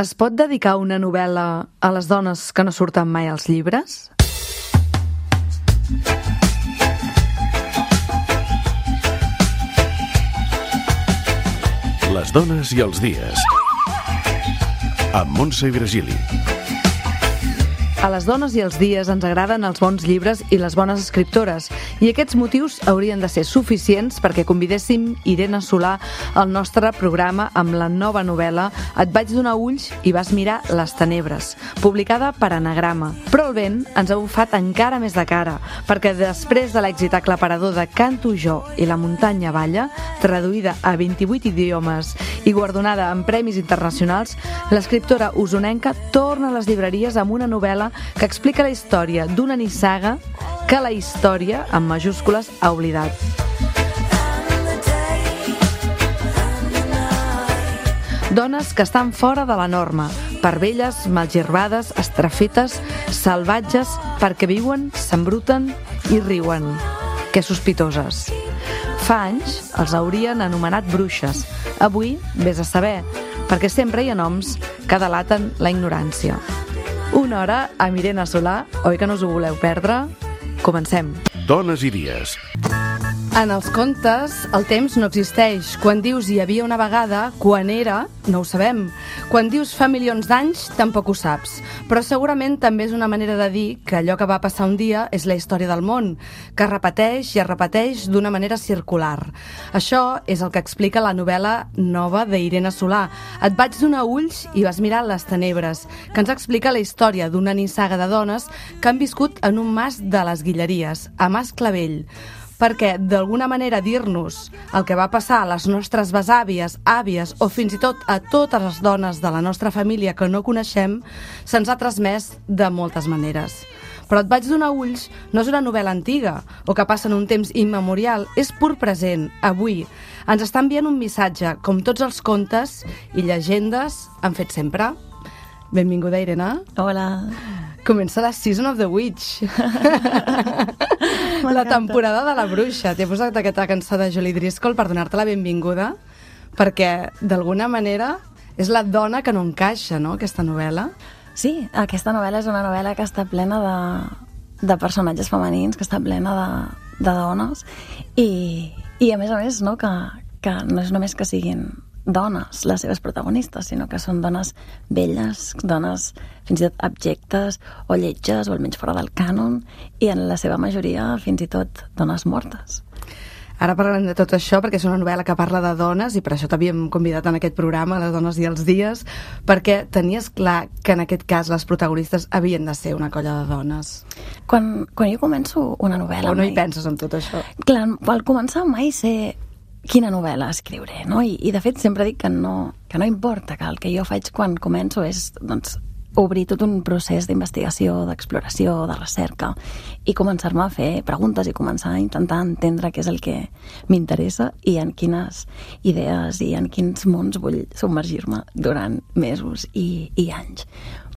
Es pot dedicar una novel·la a les dones que no surten mai als llibres? Les dones i els dies. Amb Montse i Virgili. A les dones i els dies ens agraden els bons llibres i les bones escriptores i aquests motius haurien de ser suficients perquè convidéssim Irene Solà al nostre programa amb la nova novel·la Et vaig donar ulls i vas mirar les tenebres, publicada per Anagrama. Però el vent ens ha bufat encara més de cara perquè després de l'èxit aclaparador de Canto jo i la muntanya balla, traduïda a 28 idiomes i guardonada amb premis internacionals, l'escriptora usonenca torna a les llibreries amb una novel·la que explica la història d'una nissaga que la història, amb majúscules, ha oblidat. Dones que estan fora de la norma, per velles, malgerbades, estrafetes, salvatges, perquè viuen, s'embruten i riuen. Que sospitoses. Fa anys els haurien anomenat bruixes. Avui, vés a saber, perquè sempre hi ha noms que delaten la ignorància. Una hora amb Irene Solà, oi que no us ho voleu perdre? Comencem. Dones i dies. En els contes, el temps no existeix. Quan dius hi havia una vegada, quan era, no ho sabem. Quan dius fa milions d'anys, tampoc ho saps. Però segurament també és una manera de dir que allò que va passar un dia és la història del món, que es repeteix i es repeteix d'una manera circular. Això és el que explica la novel·la nova d'Irene Solà. Et vaig donar ulls i vas mirar les tenebres, que ens explica la història d'una nissaga de dones que han viscut en un mas de les Guilleries, a Mas Clavell perquè d'alguna manera dir-nos el que va passar a les nostres besàvies, àvies o fins i tot a totes les dones de la nostra família que no coneixem se'ns ha transmès de moltes maneres. Però et vaig donar ulls no és una novel·la antiga o que passa en un temps immemorial, és pur present, avui. Ens està enviant un missatge, com tots els contes i llegendes han fet sempre. Benvinguda, Irene. Hola. Comença la Season of the Witch. la temporada de la bruixa. T'he posat aquesta cançó de Julie Driscoll per donar-te la benvinguda, perquè d'alguna manera és la dona que no encaixa, no?, aquesta novel·la. Sí, aquesta novel·la és una novel·la que està plena de, de personatges femenins, que està plena de, de dones, i, i a més a més, no?, que, que no és només que siguin dones, les seves protagonistes, sinó que són dones velles, dones fins i tot abjectes o lletges o almenys fora del cànon i en la seva majoria fins i tot dones mortes. Ara parlarem de tot això perquè és una novel·la que parla de dones i per això t'havíem convidat en aquest programa, Les dones i els dies, perquè tenies clar que en aquest cas les protagonistes havien de ser una colla de dones. Quan, quan jo començo una novel·la... O no mai... hi penses en tot això? Clar, al començar mai sé quina novel·la escriuré, no? I, I de fet sempre dic que no, que no importa, que el que jo faig quan començo és doncs, obrir tot un procés d'investigació, d'exploració, de recerca i començar-me a fer preguntes i començar a intentar entendre què és el que m'interessa i en quines idees i en quins mons vull submergir-me durant mesos i, i anys.